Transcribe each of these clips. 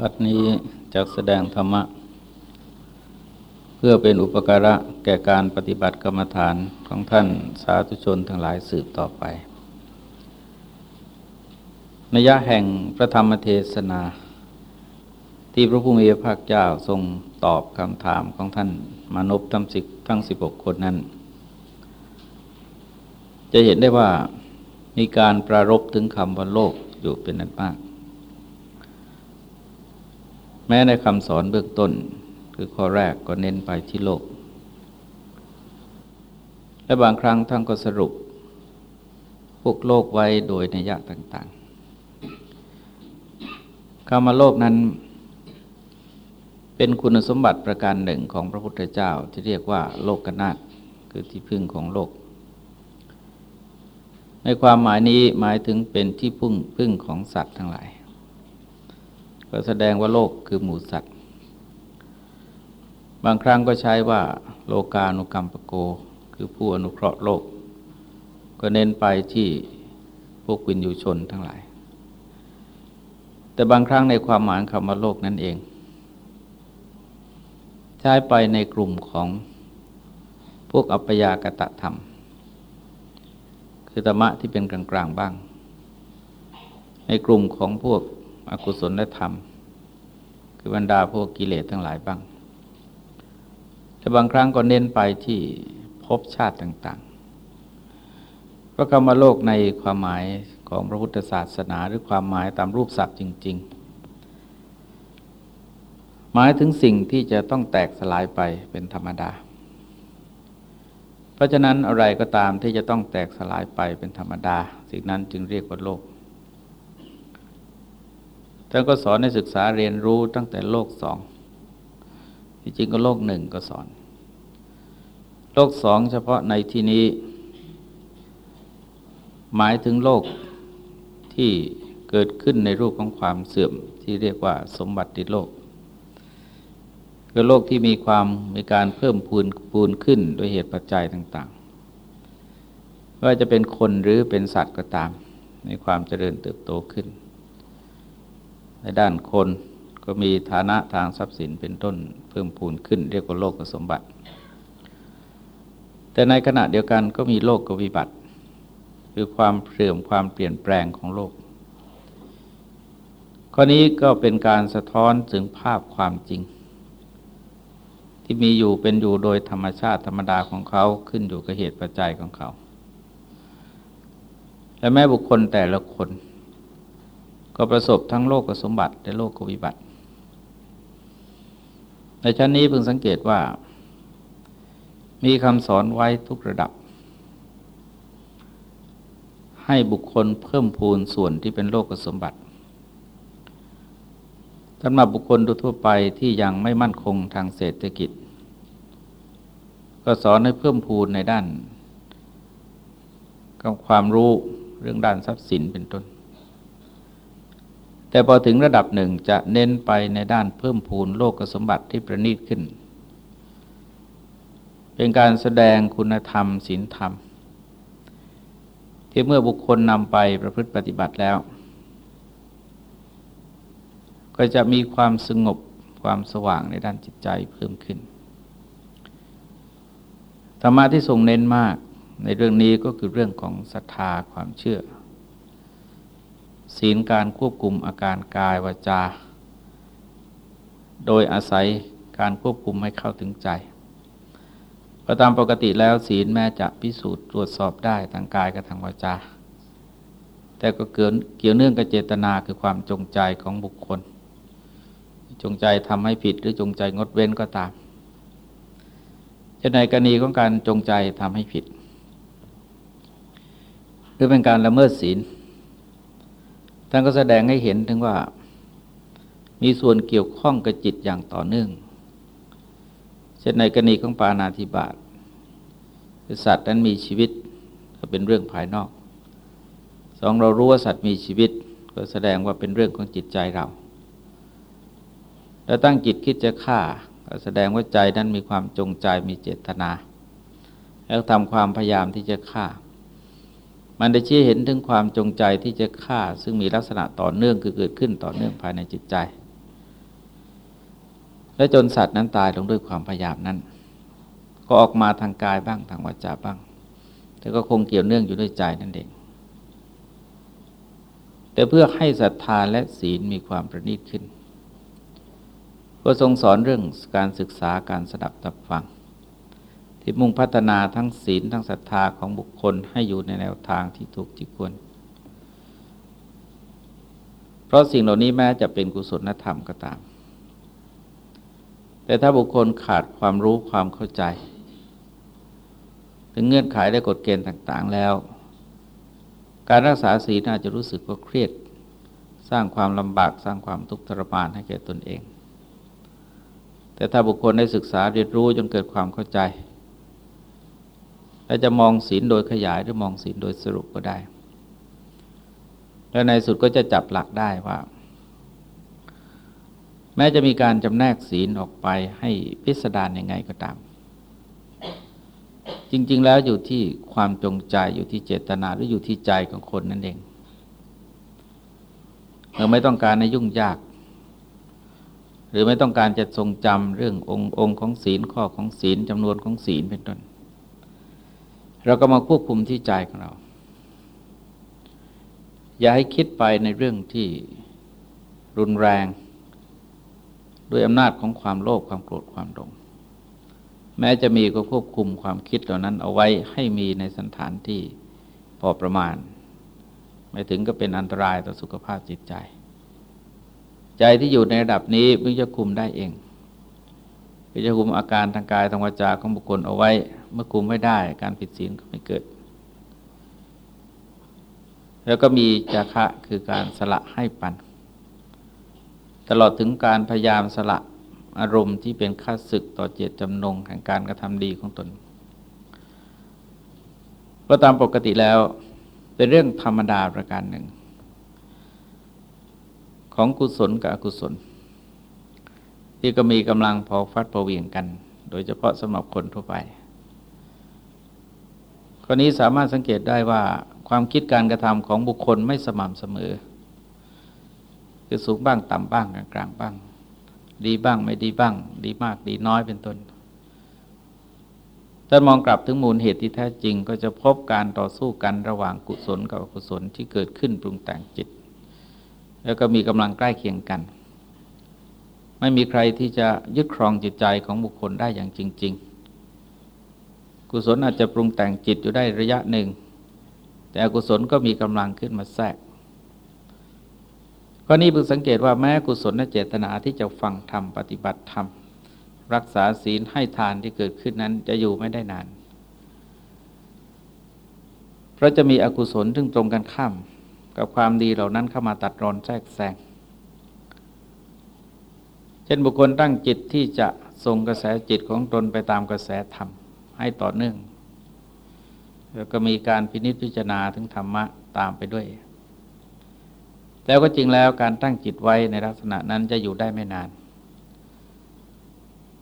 วัดนี้จะแสดงธรรมะ เพื่อเป็นอุปการะแก่การปฏิบัติกรรมฐานของท่านสาธุชนทั้งหลายสืบต่อไปนยะแห่งพระธรรมเทศนา ที่พระผู้มีพระภาคเจ้าทรงตอบคำถามของท่านมนุษย์ทั้งสิบทั้งสิบหกคนนั้น จะเห็นได้ว่ามีการประรบถึงคำว่าโลกอยู่เป็นนั้นมาก แม้ในคำสอนเบื้องต้น คือข้อแรกก็เน้นไปที่โลก และบางครั้งท่านก็สรุป พวกโลกไว้โดยนัยยะต่างๆคำว่าโลกนั้น เป็นคุณสมบัติประการหนึ่งของพระพุทธเจ้าที่เรียกว่า โลกกนาตคือที่พึ่งของโลก ในความหมายนี้หมายถึงเป็นที่พึ่งพึ่งของสัตว์ทั้งหลาย ก็แสดงว่าโลกคือหมูสัตว์ บางครั้งก็ใช้ว่าโลกานุกรรมปโก คือผู้อนุเคราะห์โลก ก็เน้นไปที่พวกวินยูชนทั้งหลาย แต่บางครั้งในความหมายคำว่าโลกนั่นเอง ใช้ไปในกลุ่มของพวกอัปยากตะธรรม คือธรรมะที่เป็นกลางๆบ้าง ในกลุ่มของพวก อกุศลธรรม คือบรรดาพวกกิเลสทั้งหลายบ้าง แต่บางครั้งก็เน้นไปที่ภพชาติต่างๆเพราะคำว่าโลกในความหมายของพระพุทธศาสนาหรือความหมายตามรูปศัพท์จริง ๆ หมายถึงสิ่งที่จะต้องแตกสลายไปเป็นธรรมดา เพราะฉะนั้นอะไรก็ตามที่จะต้องแตกสลายไปเป็นธรรมดา สิ่งนั้นจึงเรียกว่าโลก ท่านก็สอนให้ศึกษาเรียนรู้ตั้งแต่โลกสองที่จริงก็โลกหนึ่งก็สอน โลกสองเฉพาะในที่นี้ หมายถึงโลกที่เกิดขึ้นในรูปของความเสื่อมที่เรียกว่าสมบัติโลกคือโลกที่มีความมีการเพิ่มพูนปูนขึ้นโดยเหตุปัจจัยต่างๆ ว่าจะเป็นคนหรือเป็นสัตว์ก็ตาม ในความเจริญเติบโตขึ้น ในด้านคนก็มีฐานะทางทรัพย์สินเป็นต้นเพิ่มพูนขึ้น เรียกว่าโลกสมบัติ แต่ในขณะเดียวกันก็มีโลกกวิบัติ คือความเสื่อมความเปลี่ยนแปลงของโลก ข้อนี้ก็เป็นการสะท้อนถึงภาพความจริง ที่มีอยู่เป็นอยู่โดยธรรมชาติธรรมดาของเขาขึ้นอยู่กับเหตุปัจจัยของเขา และแม้บุคคลแต่ละคน ก็ประสบทั้งโลกสมบัติและโลกวิบัติ ในชั้นนี้เพิ่งสังเกตว่า มีคำสอนไว้ทุกระดับ ให้บุคคลเพิ่มพูนส่วนที่เป็นโลกสมบัติสำหรับบุคคลทั่วไปที่ยังไม่มั่นคงทางเศรษฐกิจ ก็สอนให้เพิ่มพูนในด้านกับความรู้เรื่องด้านทรัพย์สินเป็นต้น แต่พอถึงระดับหนึ่งจะเน้นไปในด้านเพิ่มพูนโลกสมบัติที่ประณีตขึ้น เป็นการแสดงคุณธรรมศีลธรรม ที่เมื่อบุคคลนำไปประพฤติปฏิบัติแล้ว ก็จะมีความสงบความสว่างในด้านจิตใจเพิ่มขึ้น ธรรมะที่ทรงเน้นมากในเรื่องนี้ก็คือเรื่องของศรัทธาความเชื่อ ศีลการควบคุมอาการกายวาจา โดยอาศัยการควบคุมให้เข้าถึงใจประตามปกติแล้วศีลแม้จะพิสูจน์ตรวจสอบได้ทางกายกับทางวาจา แต่ก็เกี่ยวเนื่องกับเจตนาคือความจงใจของบุคคล จงใจทำให้ผิดหรือจงใจงดเว้นก็ตามจะในกรณีของการจงใจทำให้ผิด หรือเป็นการละเมิดศีล ท่านก็แสดงให้เห็นถึงว่า มีส่วนเกี่ยวข้องกับจิตอย่างต่อเนื่อง เช่นในกรณีของปานาธิบาตสัตว์นั้นมีชีวิตก็เป็นเรื่องภายนอก สองเรารู้ว่าสัตว์มีชีวิต ก็แสดงว่าเป็นเรื่องของจิตใจเราแล้วตั้งจิตคิดจะฆ่าก็แสดงว่าใจนั้นมีความจงใจมีเจตนา แล้วทำความพยายามที่จะฆ่า มันได้ชี้เห็นถึงความจงใจที่จะฆ่า ซึ่งมีลักษณะต่อเนื่องคือเกิดขึ้นต่อเนื่องภายในจิตใจ และจนสัตว์นั้นตายลงด้วยความพยายามนั้น ก็ออกมาทางกายบ้างทางวาจาบ้าง แต่ก็คงเกี่ยวเนื่องอยู่ด้วยใจนั่นเอง แต่เพื่อให้ศรัทธาและศีลมีความประณีตขึ้น ก็ทรงสอนเรื่องการศึกษาการสดับตับฟัง ที่มุ่งพัฒนาทั้งศีลทั้งศรัทธาของบุคคลให้อยู่ในแนวทางที่ถูกที่ควร เพราะสิ่งเหล่านี้แม้จะเป็นกุศลธรรมก็ตาม แต่ถ้าบุคคลขาดความรู้ความเข้าใจ ถึงเงื่อนไขและกฎเกณฑ์ต่างๆแล้ว การรักษาศีลอาจจะรู้สึกว่าเครียด สร้างความลำบากสร้างความทุกข์ทรมานให้แก่ตนเอง แต่ถ้าบุคคลได้ศึกษาเรียนรู้จนเกิดความเข้าใจ และจะมองศีลโดยขยายหรือมองศีลโดยสรุปก็ได้ และในสุดก็จะจับหลักได้ว่า แม้จะมีการจำแนกศีลออกไปให้พิสดารยังไงก็ตาม จริง ๆ แล้วอยู่ที่ความจงใจอยู่ที่เจตนาหรืออยู่ที่ใจของคนนั่นเองเราไม่ต้องการในยุ่งยาก หรือไม่ต้องการจะทรงจำเรื่ององค์องค์ของศีลข้อของศีลจำนวนของศีลเป็นต้น เราก็มาควบคุมที่ใจของเรา อย่าให้คิดไปในเรื่องที่รุนแรง ด้วยอำนาจของความโลภความโกรธความหลงแม้จะมีก็ควบคุมความคิดเหล่านั้นเอาไว้ให้มีในสันฐานที่พอประมาณ ไม่ถึงก็เป็นอันตรายต่อสุขภาพจิตใจ ใจที่อยู่ในระดับนี้มันจะคุมได้เองมันจะคุมอาการทางกายทางวาจาของบุคคลเอาไว้ เมื่อคุมไม่ได้ การผิดศีลก็ไม่เกิด แล้วก็มีจาคะคือการสละให้ปัน ตลอดถึงการพยายามสละอารมณ์ที่เป็นค่าศึกต่อเจตจำนงแห่งการกระทำดีของตนก็ตามปกติแล้วเป็นเรื่องธรรมดาประการหนึ่ง ของกุศลกับอกุศล ที่ก็มีกำลังพอฟัดพอเวียงกัน โดยเฉพาะสำหรับคนทั่วไป ข้อนี้สามารถสังเกตได้ว่าความคิดการกระทำของบุคคลไม่สม่ำเสมอ คือสูงบ้างต่ำบ้างกลางกลางบ้าง ดีบ้างไม่ดีบ้าง ดีมากดีน้อยเป็นต้นถ้ามองกลับถึงมูลเหตุที่แท้จริง ก็จะพบการต่อสู้กันระหว่างกุศลกับอกุศลที่เกิดขึ้นปรุงแต่งจิต แล้วก็มีกำลังใกล้เคียงกัน ไม่มีใครที่จะยึดครองจิตใจของบุคคลได้อย่างจริง ๆ กุศลอาจจะปรุงแต่งจิตอยู่ได้ระยะหนึ่ง แต่อกุศลก็มีกำลังขึ้นมาแทรกข้อนี้เพิ่งสังเกตว่าแม้กุศลเจตนาที่จะฟังธรรมปฏิบัติธรรม รักษาศีลให้ทานที่เกิดขึ้นนั้นจะอยู่ไม่ได้นาน เพราะจะมีอกุศลซึ่งตรงกันข้าม กับความดีเหล่านั้นเข้ามาตัดรอนแทรกแซงเช่นบุคคลตั้งจิตที่จะส่งกระแสจิตของตนไปตามกระแสธรรม ให้ต่อเนื่อง แล้วก็มีการพินิจพิจารณาถึงธรรมะตามไปด้วย แล้วก็จริงแล้วการตั้งจิตไว้ในลักษณะนั้นจะอยู่ได้ไม่นาน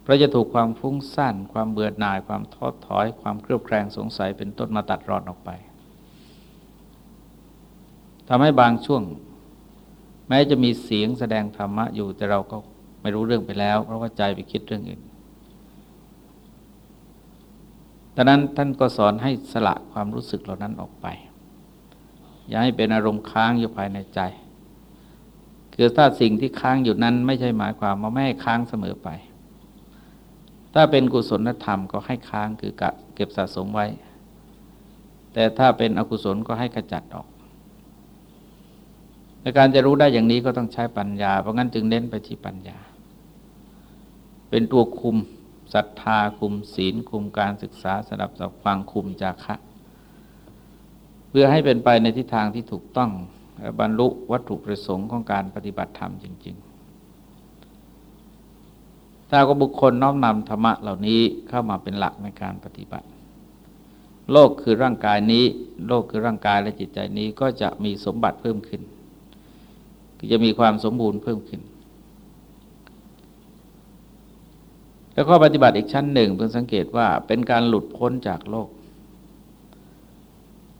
เพราะจะถูกความฟุ้งซ่านความเบื่อหน่ายความท้อถอย ความเครียดแครงสงสัยเป็นต้นมาตัดรอนออกไปทำให้บางช่วง แม้จะมีเสียงแสดงธรรมะอยู่แต่เราก็ไม่รู้เรื่องไปแล้ว เพราะว่าใจไปคิดเรื่องอื่น ดังนั้นท่านก็สอนให้สละความรู้สึกเหล่านั้นออกไป อย่าให้เป็นอารมณ์ค้างอยู่ภายในใจ คือถ้าสิ่งที่ค้างอยู่นั้นไม่ใช่หมายความว่าไม่ให้ค้างเสมอไป ถ้าเป็นกุศลธรรมก็ให้ค้างคือกะเก็บสะสมไว้ แต่ถ้าเป็นอกุศลก็ให้ขจัดออกในการจะรู้ได้อย่างนี้ก็ต้องใช้ปัญญา เพราะงั้นจึงเน้นไปที่ปัญญา เป็นตัวคุม ศรัทธาคุมศีล คุมการศึกษาสดับสับฟังคุมจาคะ เพื่อให้เป็นไปในทิศทางที่ถูกต้องบรรลุวัตถุประสงค์ของการปฏิบัติธรรมจริง ๆ ถ้าก็บุคคลน้อมนำธรรมะเหล่านี้เข้ามาเป็นหลักในการปฏิบัติ โลกคือร่างกายนี้ โลกคือร่างกายและจิตใจนี้ก็จะมีสมบัติเพิ่มขึ้นจะมีความสมบูรณ์เพิ่มขึ้น แล้วข้อปฏิบัติอีกชั้นหนึ่งเพิ่งสังเกตว่าเป็นการหลุดพ้นจากโลก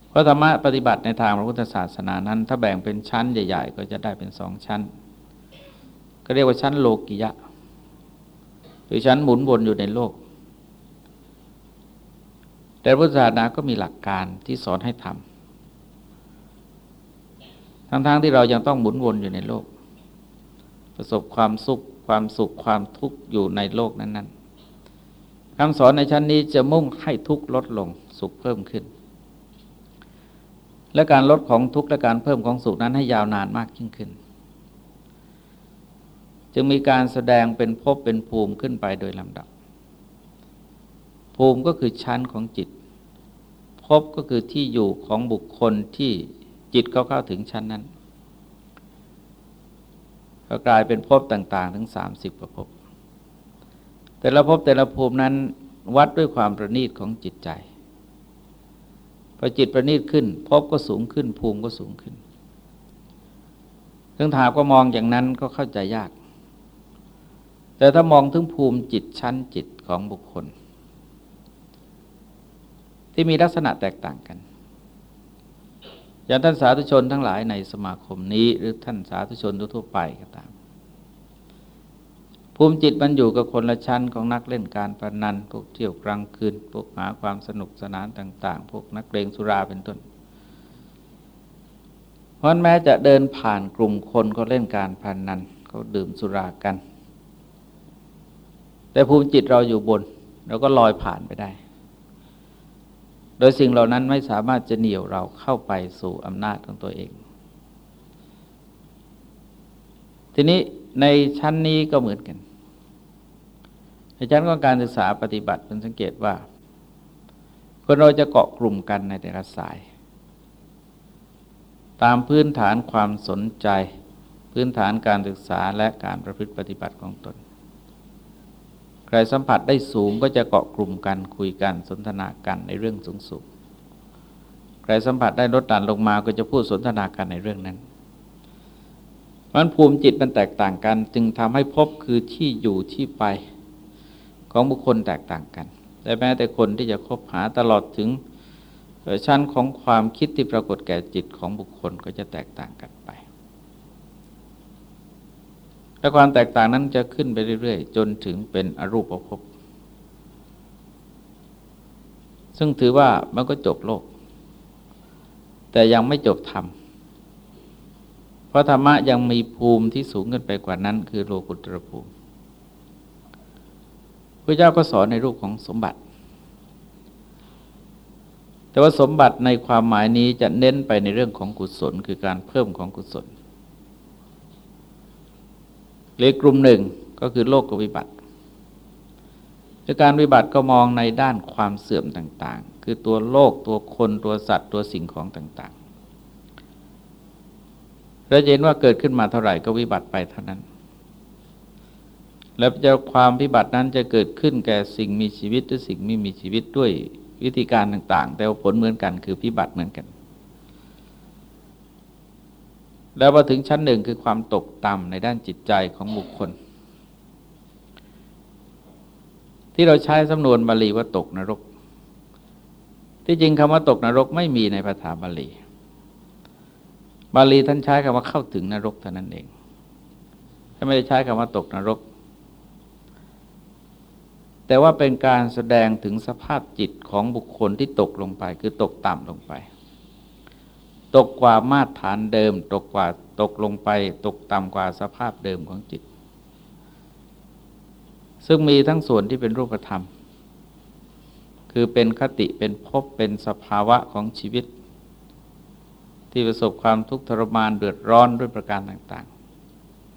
เพราะธรรมะปฏิบัติในทางพระพุทธศาสนานั้น ถ้าแบ่งเป็นชั้นใหญ่ ๆ ก็จะได้เป็นสองชั้น ก็เรียกว่าชั้นโลกิยะคือฉันหมุนวนอยู่ในโลก แต่พุทธศาสนาก็มีหลักการที่สอนให้ทำทั้งๆทที่เรายังต้องหมุนวนอยู่ในโลก ประสบความสุข ความสุขความทุกข์อยู่ในโลกนั้นๆคำสอนในชั้นนี้จะมุ่งให้ทุกข์ลดลงสุขเพิ่มขึ้น และการลดของทุกข์และการเพิ่มของสุขนั้นให้ยาวนานมากยิ่งขึ้น จึงมีการแสดงเป็นภพเป็นภูมิขึ้นไปโดยลำดับ ภูมิก็คือชั้นของจิตภพก็คือที่อยู่ของบุคคลที่จิตเขาเข้าถึงชั้นนั้น ก็กลายเป็นภพต่าง ๆ ถึงสามสิบประภพแต่ละภพแต่ละภูมินั้นวัดด้วยความประณีตของจิตใจพอจิตประณีตขึ้นภพก็สูงขึ้น ภูมิก็สูงขึ้นถึงถามก็มองอย่างนั้นก็เข้าใจยาก แต่ถ้ามองถึงภูมิจิตชั้นจิตของบุคคล ที่มีลักษณะแตกต่างกัน อย่างท่านสาธุชนทั้งหลายในสมาคมนี้ หรือท่านสาธุชนทั่วไปก็ตาม ภูมิจิตมันอยู่กับคนละชั้นของนักเล่นการพนันพวกเที่ยวกลางคืนพวกหาความสนุกสนานต่าง ๆ พวกนักเลงสุราเป็นต้น เพราะแม้จะเดินผ่านกลุ่มคนก็เล่นการพนันเขาดื่มสุรากัน แต่ภูมิจิตเราอยู่บนเราก็ลอยผ่านไปได้ โดยสิ่งเหล่านั้นไม่สามารถจะเหนี่ยวเราเข้าไปสู่อำนาจของตัวเอง ทีนี้ในชั้นนี้ก็เหมือนกัน ในชั้นของการศึกษาปฏิบัติเป็นสังเกตว่า คนเราจะเกาะกลุ่มกันในแต่ละสาย ตามพื้นฐานความสนใจ พื้นฐานการศึกษาและการประพฤติปฏิบัติของตน ใครสัมผัสได้สูงก็จะเกาะกลุ่มกันคุยกันสนทนากันในเรื่องสูงสูงใครสัมผัสได้ลดต่ำลงมาก็จะพูดสนทนากันในเรื่องนั้นมันภูมิจิตมันแตกต่างกัน จึงทำให้พบคือที่อยู่ที่ไปของบุคคลแตกต่างกันแต่แม้แต่คนที่จะคบหาตลอดถึงชั้นของความคิดที่ปรากฏแก่จิตของบุคคลก็จะแตกต่างกันไป และความแตกต่างนั้นจะขึ้นไปเรื่อยๆ จนถึงเป็นอรูปภพซึ่งถือว่ามันก็จบโลก แต่ยังไม่จบธรรม เพราะธรรมะยังมีภูมิที่สูงขึ้นไปกว่านั้น คือโลกุตรภูมิพระเจ้าก็สอนในรูปของสมบัติ แต่ว่าสมบัติในความหมายนี้จะเน้นไปในเรื่องของกุศล คือการเพิ่มของกุศล หรือกลุ่มหนึ่งก็คือโลกกวิบัติการวิบัติก็มองในด้านความเสื่อมต่างๆ คือตัวโลกตัวคนตัวสัตว์ตัวสิ่งของต่างๆเราเห็นว่าเกิดขึ้นมาเท่าไหร่ก็วิบัติไปเท่านั้น แล้วจะความวิบัตินั้นจะเกิดขึ้นแก่สิ่งมีชีวิตหรือสิ่งไม่มีชีวิตด้วยวิธีการต่างๆ แต่ผลเหมือนกันคือพิบัติเหมือนกัน แล้วมาถึงชั้นหนึ่งคือความตกต่ำในด้านจิตใจของบุคคล ที่เราใช้สำนวนบาลีว่าตกนรก ที่จริงคำว่าตกนรกไม่มีในภาษาบาลี บาลีท่านใช้คำว่าเข้าถึงนรกเท่านั้นเองท่านไม่ได้ใช้คำว่าตกนรก แต่ว่าเป็นการแสดงถึงสภาพจิตของบุคคลที่ตกลงไป คือตกต่ำลงไป ตกกว่ามาตรฐานเดิม ตกกว่าตกลงไป ตกต่ำกว่าสภาพเดิมของจิต ซึ่งมีทั้งส่วนที่เป็นรูปธรรม คือเป็นคติเป็นภพเป็นสภาวะของชีวิต ที่ประสบความทุกข์ทรมานเดือดร้อนด้วยประการต่าง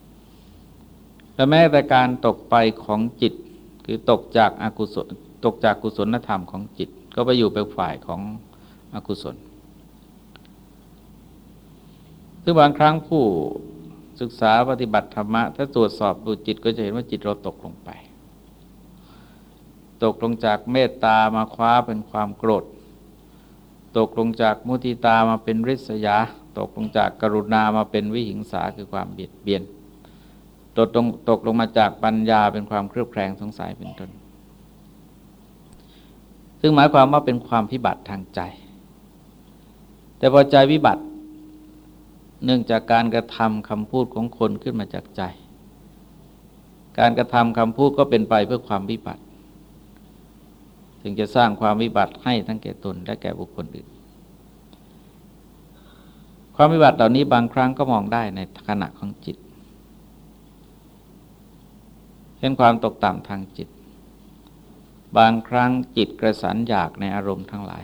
ๆ และแม้แต่การตกไปของจิต คือตกจากอากุศลตกจากกุศลธรรมของจิต ก็ไปอยู่เป็นฝ่ายของอกุศล ซึ่งบางครั้งผู้ศึกษาปฏิบัติธรรมะ ถ้าตรวจสอบดูจิตก็จะเห็นว่าจิตเราตกลงไป ตกลงจากเมตตามาคว้าเป็นความโกรธ ตกลงจากมุติตามาเป็นริษยา ตกลงจากกรุณามาเป็นวิหิงสาคือความเบียดเบียนตกลงตกลงมาจากปัญญาเป็นความเครือบแคลงสงสัยเป็นต้น ซึ่งหมายความว่าเป็นความพิบัติทางใจ แต่พอใจวิบัติ เนื่องจากการกระทำคำพูดของคนขึ้นมาจากใจ การกระทำคำพูดก็เป็นไปเพื่อความวิบัติถึงจะสร้างความวิบัติให้ทั้งแก่ตนและแก่บุคคลอื่น ความวิบัติเหล่านี้บางครั้งก็มองได้ในขณะของจิต เช่นความตกต่ำทางจิต บางครั้งจิตกระสันอยากในอารมณ์ทั้งหลาย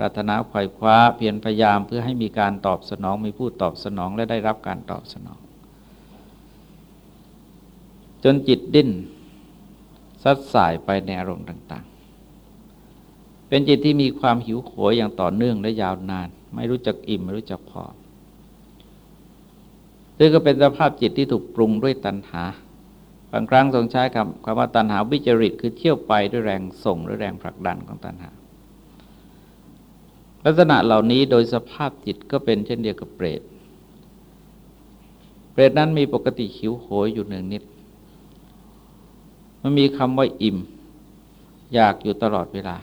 รารถนาไขว่คว้าเพียรพยายามเพื่อให้มีการตอบสนองมีผู้ตอบสนองและได้รับการตอบสนอง จนจิตดิ้นซัดสายไปในอารมณ์ต่าง ๆ เป็นจิตที่มีความหิวโหยอย่างต่อเนื่องและยาวนาน ไม่รู้จักอิ่มไม่รู้จักพอซึ่งก็เป็นสภาพจิตที่ถูกปรุงด้วยตัณหา บางครั้งทรงใช้คำคำว่าตัณหาวิจริตคือเที่ยวไปด้วยแรงส่งหรือแรงผลักดันของตัณหา ลักษณะเหล่านี้โดยสภาพจิตก็เป็นเช่นเดียวกับเปรต เปรตนั้นมีปกติหิวโหยอยู่หนึ่งนิด มันมีคำว่าอิ่ม อยากอยู่ตลอดเวลา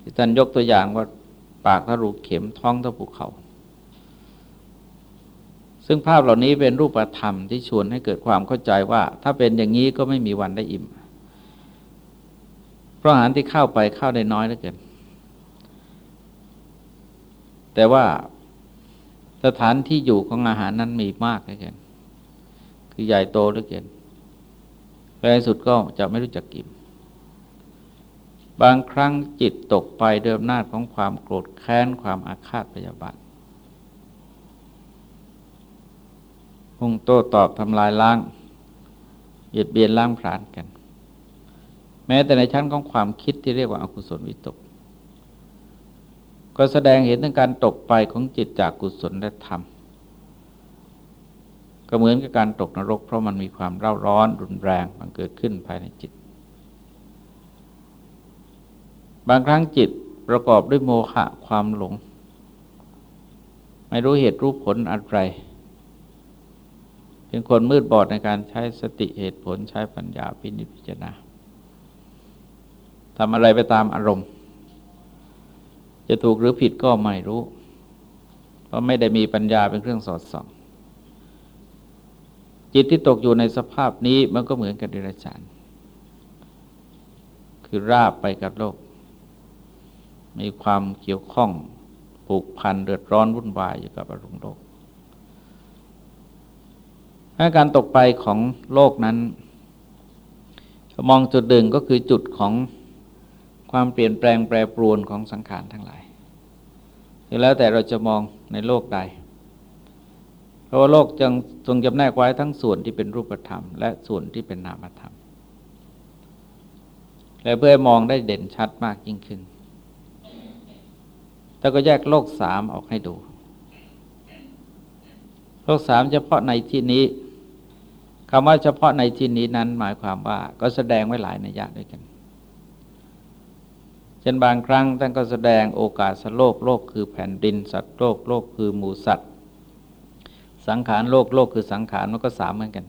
ที่ท่านยกตัวอย่างว่าปากทะลุเข็มท้องทะภูเขา ซึ่งภาพเหล่านี้เป็นรูปธรรมที่ชวนให้เกิดความเข้าใจว่า ถ้าเป็นอย่างนี้ก็ไม่มีวันได้อิ่ม เพราะอาหารที่เข้าไปเข้าได้น้อยเหลือเกิน แต่ว่าสถานที่อยู่ของอาหารนั้นมีมากเหลือเกินคือใหญ่โตเหลือเกินในสุดก็จะไม่รู้จักกินบางครั้งจิตตกไปเดิมนาจของความโกรธแค้นความอาฆาตพยาบาทพุ่งโต้ตอบทำลายล้างเหยียดเบียนล้างผลาญกัน แม้แต่ในชั้นของความคิดที่เรียกว่าอากุศลวิตก ก็แสดงเห็นถึงการตกไปของจิตจากกุศลและธรรม ก็เหมือนกับการตกนรก เพราะมันมีความเร่าร้อนรุนแรงมันเกิดขึ้นภายในจิต บางครั้งจิตประกอบด้วยโมฆะความหลง ไม่รู้เหตุรู้ผลอะไรเป็นคนมืดบอดในการใช้สติเหตุผลใช้ปัญญาพินิจพิจารณาทำอะไรไปตามอารมณ์ จะถูกหรือผิดก็ไม่รู้ เพราะไม่ได้มีปัญญาเป็นเครื่องสอดส่อง จิตที่ตกอยู่ในสภาพนี้มันก็เหมือนกับเดรัจฉาน คือราบไปกับโลก มีความเกี่ยวข้องผูกพันเดือดร้อนวุ่นวายอยู่กับอารมณ์โลกการตกไปของโลกนั้น มองจุดดึงก็คือจุดของความเปลี่ยนแปลงแปรปรวนของสังขารทั้งหลาย แล้วแต่เราจะมองในโลกใด เพราะว่าโลกจึงทรงจำแนกไว้ทั้งส่วนที่เป็นรูปธรรม และส่วนที่เป็นนามธรรม และเพื่อมองได้เด่นชัดมากยิ่งขึ้นแต่ก็แยกโลกสามออกให้ดู โลกสามเฉพาะในที่นี้คำว่าเฉพาะในที่นี้นั้นหมายความว่าก็แสดงไว้หลายนัยยะด้วยกัน เช่นบางครั้งท่านก็แสดงโอกาสโลกโลกคือแผ่นดินสัตว์โลกโลกคือหมูสัตว์ สังขารโลกโลกคือสังขารมันก็สามเหมือนกัน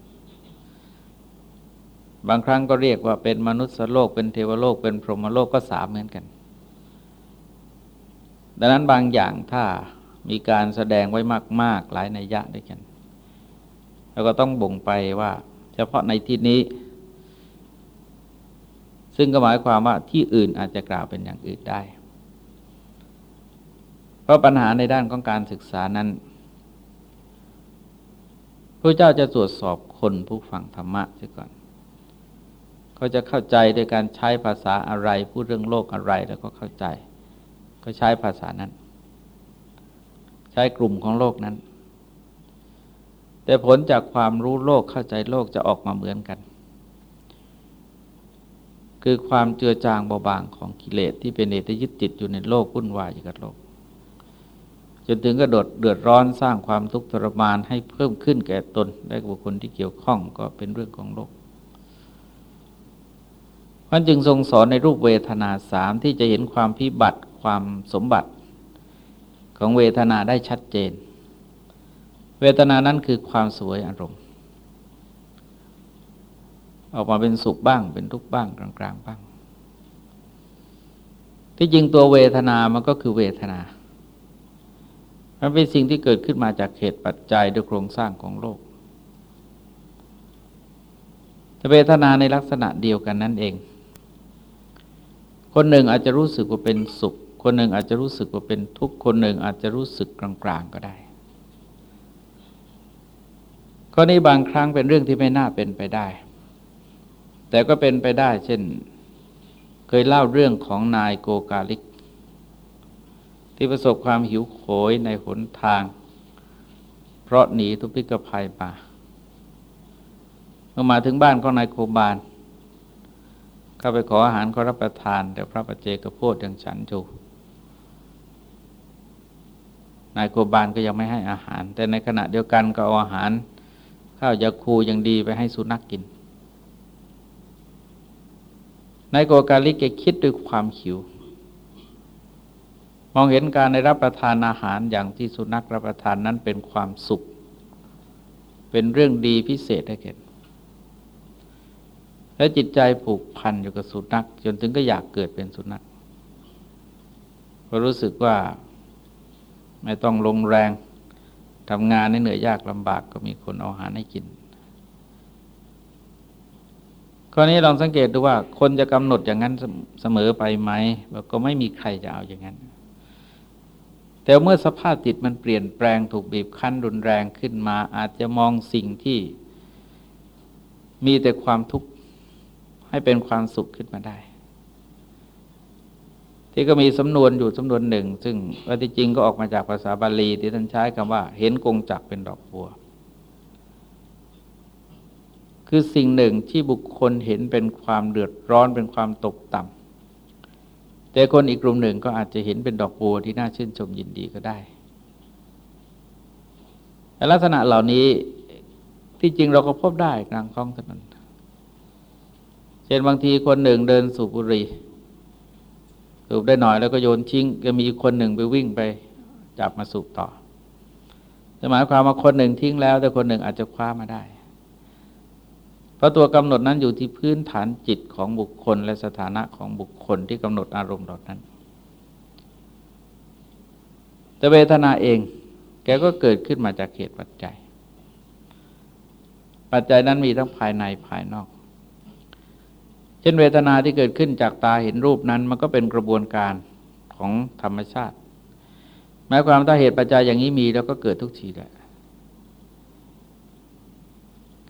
บางครั้งก็เรียกว่าเป็นมนุษย์โลกเป็นเทวโลกเป็นพรหมโลกก็สามเหมือนกัน ดังนั้นบางอย่างถ้ามีการแสดงไว้มาก ๆ หลายนัยยะด้วยกันเราก็ต้องบ่งไปว่า เฉพาะในที่นี้ ซึ่งก็หมายความว่าที่อื่นอาจจะกล่าวเป็นอย่างอื่นได้ เพราะปัญหาในด้านของการศึกษานั้นพระเจ้าจะตรวจสอบคนผู้ฟังธรรมะเสียก่อน เขาจะเข้าใจโดยการใช้ภาษาอะไร พูดเรื่องโลกอะไรแล้วก็เข้าใจ ก็ใช้ภาษานั้น ใช้กลุ่มของโลกนั้น แต่ผลจากความรู้โลกเข้าใจโลกจะออกมาเหมือนกัน คือความเจือจางเบาบางของกิเลสที่เป็นเหตุยึดติดอยู่ในโลกวุ่นวายอยู่กับโลก จนถึงกระโดดเดือดร้อนสร้างความทุกข์ทรมานให้เพิ่มขึ้นแก่ตนและบุคคลที่เกี่ยวข้องก็เป็นเรื่องของโลกมันจึงทรงสอนในรูปเวทนาสามที่จะเห็นความพิบัติความสมบัติของเวทนาได้ชัดเจน เวทนานั้นคือความสวยอารมณ์ ออกมาเป็นสุขบ้าง เป็นทุกข์บ้างกลางๆบ้าง ที่จริงตัวเวทนา มันก็คือเวทนา มันเป็นสิ่งที่เกิดขึ้นมาจากเหตุปัจจัยด้วยโครงสร้างของโลกเวทนาในลักษณะเดียวกันนั่นเอง คนหนึ่งอาจจะรู้สึกว่าเป็นสุข คนหนึ่งอาจจะรู้สึกว่าเป็นทุกข์ คนหนึ่งอาจจะรู้สึกกลางๆก็ได้ข้อนี้บางครั้งเป็นเรื่องที่ไม่น่าเป็นไปได้ แต่ก็เป็นไปได้เช่น เคยเล่าเรื่องของนายโกกาลิก ที่ประสบความหิวโหยในหนทาง เพราะหนีทุพิกภัยมาเมื่อมาถึงบ้านของนายโคบาลเข้าไปขออาหารขอรับประทาน แต่พระประเจกโพดยังฉันจูนายโคบาลก็ยังไม่ให้อาหาร แต่ในขณะเดียวกันก็เอาอาหาร ข้าวยาคูยังดีไปให้สุนัขกกิน นายโกกาลิกแกคิดด้วยความหิว มองเห็นการได้รับประทานอาหารอย่างที่สุนัขรับประทานนั้นเป็นความสุข เป็นเรื่องดีพิเศษให้เห็นและจิตใจผูกพันอยู่กับสุนัขจนถึงก็อยากเกิดเป็นสุนัขเพราะรู้สึกว่าไม่ต้องลงแรงทำงานเหนื่อยยากลำบากก็มีคนเอาอาหารให้กิน ข้อนี้ลองสังเกตดูว่าคนจะกำหนดอย่างนั้นเสมอไปไหมก็ไม่มีใครจะเอาอย่างนั้น แต่เมื่อสภาพจิตมันเปลี่ยนแปลงถูกบีบคั้นรุนแรงขึ้นมา อาจจะมองสิ่งที่มีแต่ความทุกข์ให้เป็นความสุขขึ้นมาได้ ที่ก็มีสำนวนอยู่สำนวนหนึ่ง ซึ่งว่าที่จริงก็ออกมาจากภาษาบาลีที่ท่านใช้คำว่า เห็นกงจักเป็นดอกบัว คือสิ่งหนึ่งที่บุคคลเห็นเป็นความเดือดร้อนเป็นความตกต่ำแต่คนอีกกลุ่มหนึ่งก็อาจจะเห็นเป็นดอกบัวที่น่าชื่นชมยินดีก็ได้แต่ลักษณะเหล่านี้ที่จริงเราก็พบได้กลางท้องถนนเช่นบางทีคนหนึ่งเดินสูบบุหรี่สูบได้หน่อยแล้วก็โยนทิ้งก็มีคนหนึ่งไปวิ่งไปจับมาสูบต่อหมายความว่าคนหนึ่งทิ้งแล้ว แต่คนหนึ่งอาจจะคว้ามาได้ ราะตัวกำหนดนั้นอยู่ที่พื้นฐานจิตของบุคคล และสถานะของบุคคลที่กำหนดอารมณ์เหล่านั้น แต่เวทนาเอง แกก็เกิดขึ้นมาจากเหตุปัจจัย ปัจจัยนั้นมีทั้งภายในภายนอก เช่นเวทนาที่เกิดขึ้นจากตาเห็นรูปนั้น มันก็เป็นกระบวนการของธรรมชาติหมายความถ้าเหตุปัจจัยอย่างนี้มีแล้วก็เกิดทุกทีแหละ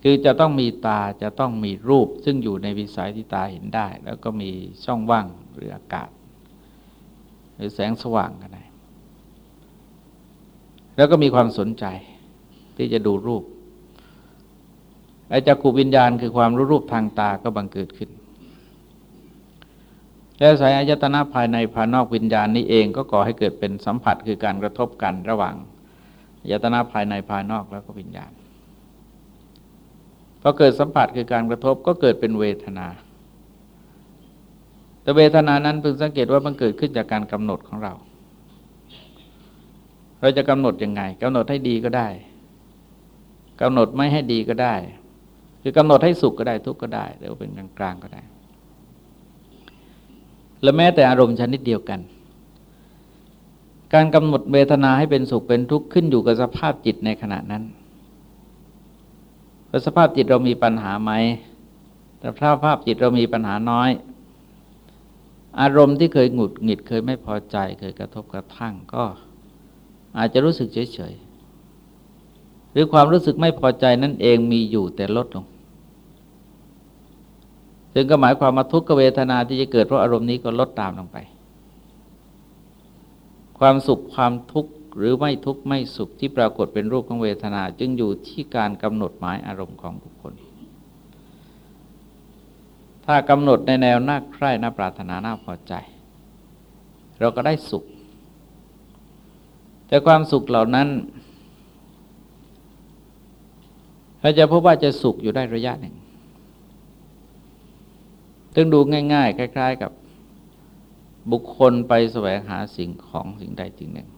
คือจะต้องมีตาจะต้องมีรูป ซึ่งอยู่ในวิสัยที่ตาเห็นได้ แล้วก็มีช่องว่างหรืออากาศ หรือแสงสว่างกันไดแล้วก็มีความสนใจที่จะดูรูปไอ้จักขูวิญญาณคือความรู้รูปทางตาก็บังเกิดขึ้นและสายอายตนะภายในภายนอกวิญญาณนี้เองก็ก่อให้เกิดเป็นสัมผัสคือการกระทบกันระหว่างอายตนะภายในภายนอกแล้วก็วิญญาณ พอเกิดสัมผัสคือการกระทบก็เกิดเป็นเวทนา แต่เวทนานั้นพึงสังเกตว่ามันเกิดขึ้นจากการกำหนดของเรา เราจะกำหนดยังไงกำหนดให้ดีก็ได้กำหนดไม่ให้ดีก็ได้ คือกำหนดให้สุขก็ได้ทุกข์ก็ได้หรือเป็นกลางๆก็ได้ และแม้แต่อารมณ์ชนิดเดียวกัน การกำหนดเวทนาให้เป็นสุขเป็นทุกข์ขึ้นอยู่กับสภาพจิตในขณะนั้น ว่าสภาพจิตเรามีปัญหาไหมแต่ถ้าภาพจิตเรามีปัญหาน้อย อารมณ์ที่เคยหงุดหงิดเคยไม่พอใจ เคยกระทบกระทั่งก็อาจจะรู้สึกเฉยๆ หรือความรู้สึกไม่พอใจนั่นเองมีอยู่แต่ลดลง ซึ่งก็หมายความมาทุกขเวทนาที่จะเกิดเพราะอารมณ์นี้ก็ลดตามลงไป ความสุขความทุกข์ หรือไม่ทุกข์ไม่สุขที่ปรากฏเป็นรูปของเวทนา จึงอยู่ที่การกำหนดหมายอารมณ์ของบุคคล ถ้ากำหนดในแนวน่าใคร่น่าปรารถนาน่าพอใจ เราก็ได้สุข แต่ความสุขเหล่านั้นเราจะพบว่าจะสุขอยู่ได้ระยะหนึ่งตึงดูง่าย ๆ คล้าย ๆ กับบุคคลไปแสวงหาสิ่งของสิ่งใดสิ่งหนึ่ง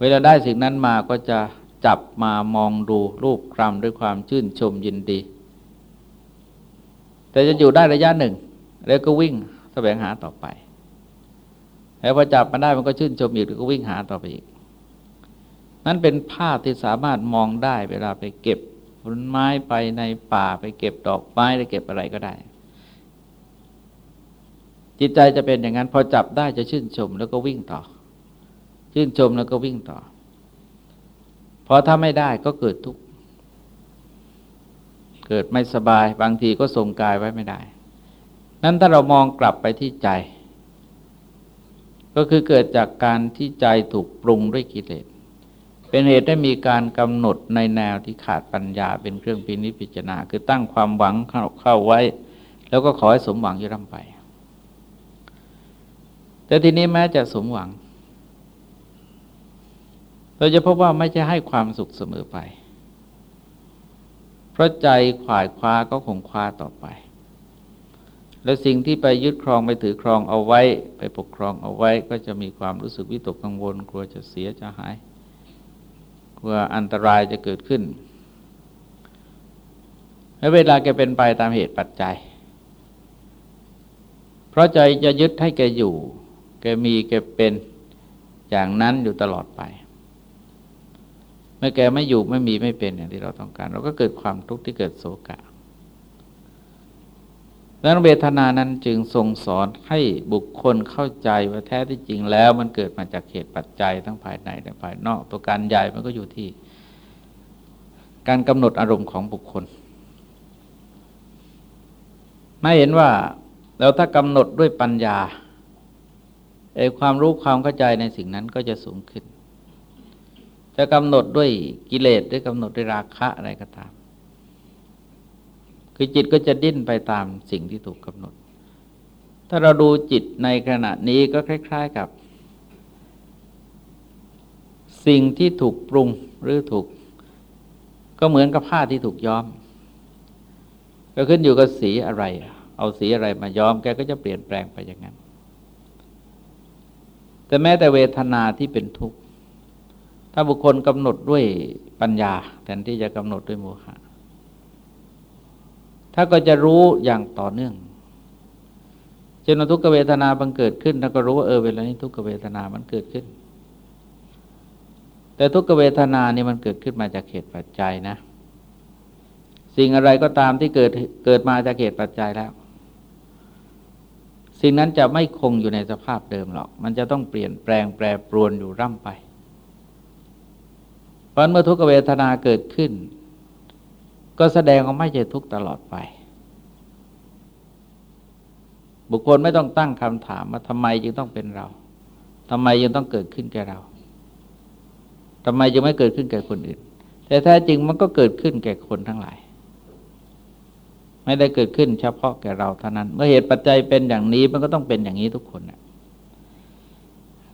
เวลาได้สิ่งนั้นมาก็จะจับมามองดูรูปครำด้วยความชื่นชมยินดี แต่จะอยู่ได้ระยะหนึ่ง แล้วก็วิ่งแสวงหาต่อไป แล้วพอจับมาได้มันก็ชื่นชมอีกแล้วก็วิ่งหาต่อไปอีก นั้นเป็นภาพที่สามารถมองได้เวลาไปเก็บผลไม้ไปในป่าไปเก็บดอกไม้ไปเก็บอะไรก็ได้ จิตใจจะเป็นอย่างนั้นพอจับได้จะชื่นชมแล้วก็วิ่งต่อ ชื่นชมแล้วก็วิ่งต่อ พอถ้าไม่ได้ก็เกิดทุกข์ เกิดไม่สบาย บางทีก็ทรงกายไว้ไม่ได้ นั้นถ้าเรามองกลับไปที่ใจ ก็คือเกิดจากการที่ใจถูกปรุงด้วยกิเลส เป็นเหตุได้มีการกำหนดในแนวที่ขาดปัญญาเป็นเครื่องพินิจพิจารณา คือตั้งความหวังเข้าขาไว้ แล้วก็ขอให้สมหวังยิ่ร่ำไป แต่ทีนี้แม้จะสมหวัง เราจะพบว่าไม่ใช่ให้ความสุขเสมอไป เพราะใจขวายคว้าก็คงคว้าต่อไป แล้วสิ่งที่ไปยึดครองไปถือครองเอาไว้ ไปปกครองเอาไว้ก็จะมีความรู้สึกวิตกกังวล กลัวจะเสียจะหาย กลัวอันตรายจะเกิดขึ้นและเวลาแกเป็นไปตามเหตุปัจจัย เพราะใจจะยึดให้แกอยู่ แกมีแกเป็นอย่างนั้นอยู่ตลอดไป มื่อแกไม่อยู่ไม่มีไม่เป็นอย่างที่เราต้องการ เราก็เกิดความทุกข์ที่เกิดโศกะดังนั้นเวทนานั้นจึงทรงสอนให้บุคคลเข้าใจว่าแท้ที่จริงแล้วมันเกิดมาจากเหตุปัจจัยทั้งภายในและภายนอก ตัวการใหญ่มันก็อยู่ที่ การกำหนดอารมณ์ของบุคคลไม่เห็นว่าแล้วถ้ากำหนดด้วยปัญญาไอ้ความรู้ความเข้าใจในสิ่งนั้นก็จะสูงขึ้น จะกำหนดด้วยกิเลสหรือกำหนดด้วยราคะอะไรก็ตาม คือจิตก็จะดิ้นไปตามสิ่งที่ถูกกำหนด ถ้าเราดูจิตในขณะนี้ก็คล้าย ๆกับ สิ่งที่ถูกปรุงหรือถูก ก็เหมือนกับผ้าที่ถูกย้อม ก็ขึ้นอยู่กับสีอะไร เอาสีอะไรมาย้อมแกก็จะเปลี่ยนแปลงไปอย่างนั้น แต่แม้แต่เวทนาที่เป็นทุกข์ ถ้าบุคคลกำหนดด้วยปัญญาแทนที่จะกำหนดด้วยโมหะถ้าก็จะรู้อย่างต่อเนื่องจนทุกขเวทนาบังเกิดขึ้นถ้าก็รู้ว่าเออเวลานี้ทุกขเวทนามันเกิดขึ้น แต่ทุกขเวทนานี่มันเกิดขึ้นมาจากเหตุปัจจัยนะ สิ่งอะไรก็ตามที่เกิดเกิดมาจากเหตุปัจจัยแล้ว สิ่งนั้นจะไม่คงอยู่ในสภาพเดิมหรอก มันจะต้องเปลี่ยนแปลงแปรปรวนอยู่ร่ำไป ราะเมื่อทุกขเวทนาเกิดขึ้น ก็แสดงว่าไม่ใช่ทุกตลอดไป บุคคลไม่ต้องตั้งคำถามว่าทำไมจึงต้องเป็นเราทำไมยังต้องเกิดขึ้นแก่เราทำไมจึงไม่เกิดขึ้นแก่คนอื่น แต่แท้จริงมันก็เกิดขึ้นแก่คนทั้งหลาย ไม่ได้เกิดขึ้นเฉพาะแก่เราเท่านั้น เมื่อเหตุปัจจัยเป็นอย่างนี้มันก็ต้องเป็นอย่างนี้ทุกคนนะ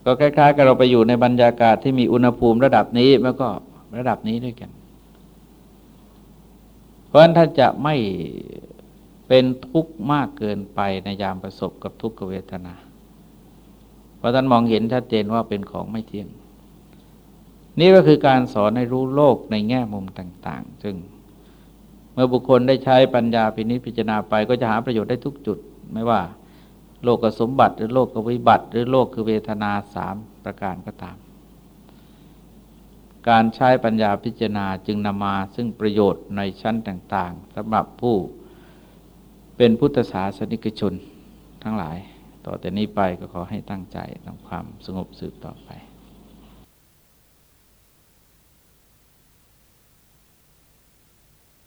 ก็คล้ายๆ กับเราไปอยู่ในบรรยากาศที่มีอุณหภูมิระดับนี้มันก็ ระดับนี้ด้วยกัน เพราะฉะนั้นถ้าจะไม่เป็นทุกข์มากเกินไปในยามประสบกับทุกขเวทนา เพราะท่านมองเห็นชัดเจนว่าเป็นของไม่เที่ยง นี่ก็คือการสอนให้รู้โลกในแง่มุมต่าง ๆ ซึ่งเมื่อบุคคลได้ใช้ปัญญาพินิจพิจารณาไปก็จะหาประโยชน์ได้ทุกจุด ไม่ว่า โลกสมบัติหรือโลกวิบัติ หรือโลกคือเวทนาสามประการก็ตาม การใช้ปัญญาพิจารณาจึงนำมาซึ่งประโยชน์ในชั้นต่างๆสำหรับผู้เป็นพุทธศาสนิกชนทั้งหลาย ต่อแต่นี้ไปก็ขอให้ตั้งใจทำความสงบสืบต่อไป